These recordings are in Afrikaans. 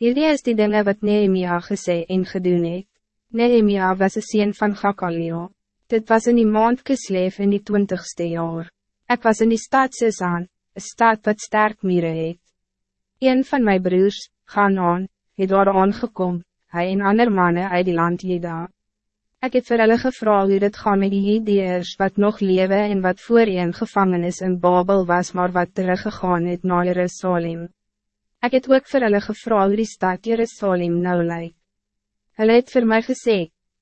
Hierdie is die dinge wat Nehemia gesê en gedoen het. Nehemia was een sien van Gakalia. Dit was in die maand Kisleef in die twintigste jaar. Ik was in die stad Suzaan, een stad wat sterk mieren het. Een van mijn broers, Ganon, het daar aangekom, hy en ander mannen uit die land Jeda. Ik heb vir hulle gevra hoe dit gaan met die Hedeers wat nog lewe en wat voor een gevangenis in Babel was maar wat teruggegaan het na Jerusalem. Ik heb ook vir hulle gevra hoe die stad Jerusalem nou lyk. Hulle het vir my gesê,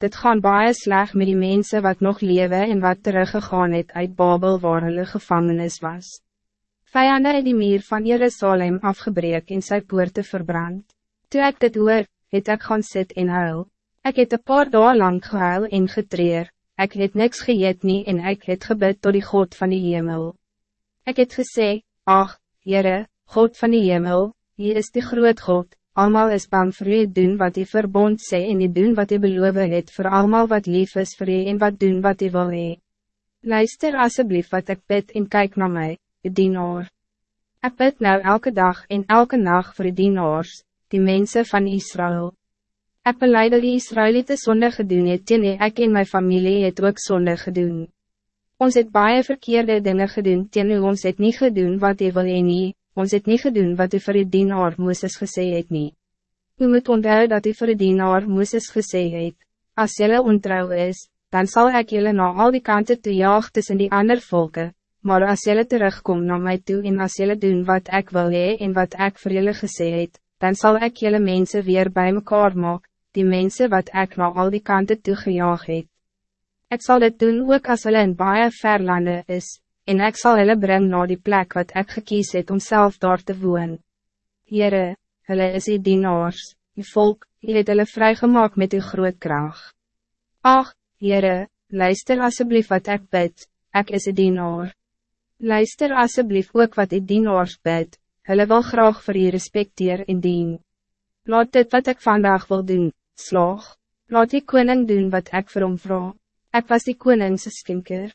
dit gaan baie sleg met die mensen wat nog lewe en wat teruggegaan het uit Babel waar hulle gevangenis was. Vijanden het die meer van Jerusalem afgebreek en sy poorte verbrand. Toe ek dit hoor, het ek gaan sit en huil. Ik het een paar dagen lang gehuil en getreer, ik het niks geëet nie en ik het gebid tot die God van die hemel. Ik het gesê, ach, Heere, God van die hemel, Hier is die groot God, allemaal is bang voor u doen wat die verbond sê en die doen wat die beloof het voor allemaal wat lief is voor u en wat doen wat die wil hee. Luister alsjeblieft wat ik bid en kijk naar mij, de dienaar. Ik bid nou elke dag en elke nacht voor de dienaars, die mensen van Israël. Ik beleid dat die Israëlieten zonde gedoen het teen ek en my familie het ook zonde gedoen. Ons het baie verkeerde dingen gedoen teen u ons het niet gedoen wat u wil en nie, ons het niet gedoen wat u vir die dienaar Mooses gesê het nie. U moet onthou dat u vir die dienaar Mooses gesê het, as jylle ontrouw is, dan zal ik jullie naar al die kanten te jaag tussen die ander volken, maar als jullie terugkom naar mij toe en als jullie doen wat ik wil hee en wat ik voor jullie gesê het, dan zal ik jullie mensen weer bij mekaar maken, die mensen wat ik naar al die kanten toegejaag het. Ik zal dit doen ook als hulle in baie verlande is, en ik zal hulle brengen naar die plek wat ik gekies het om zelf daar te woon. Heere, hulle is die dienaars, die volk, die het hulle vrygemaak met die groot kracht. Ach, Heere, luister alsjeblieft wat ik bid, ik is die dienaar. Luister alsjeblieft ook wat die dienaars bid, hulle wil graag voor je respecteer en dien. Laat dit wat ik vandaag wil doen, slag. Laat die koning doen wat ik vir hom vraag. Ek was die koningse skinker.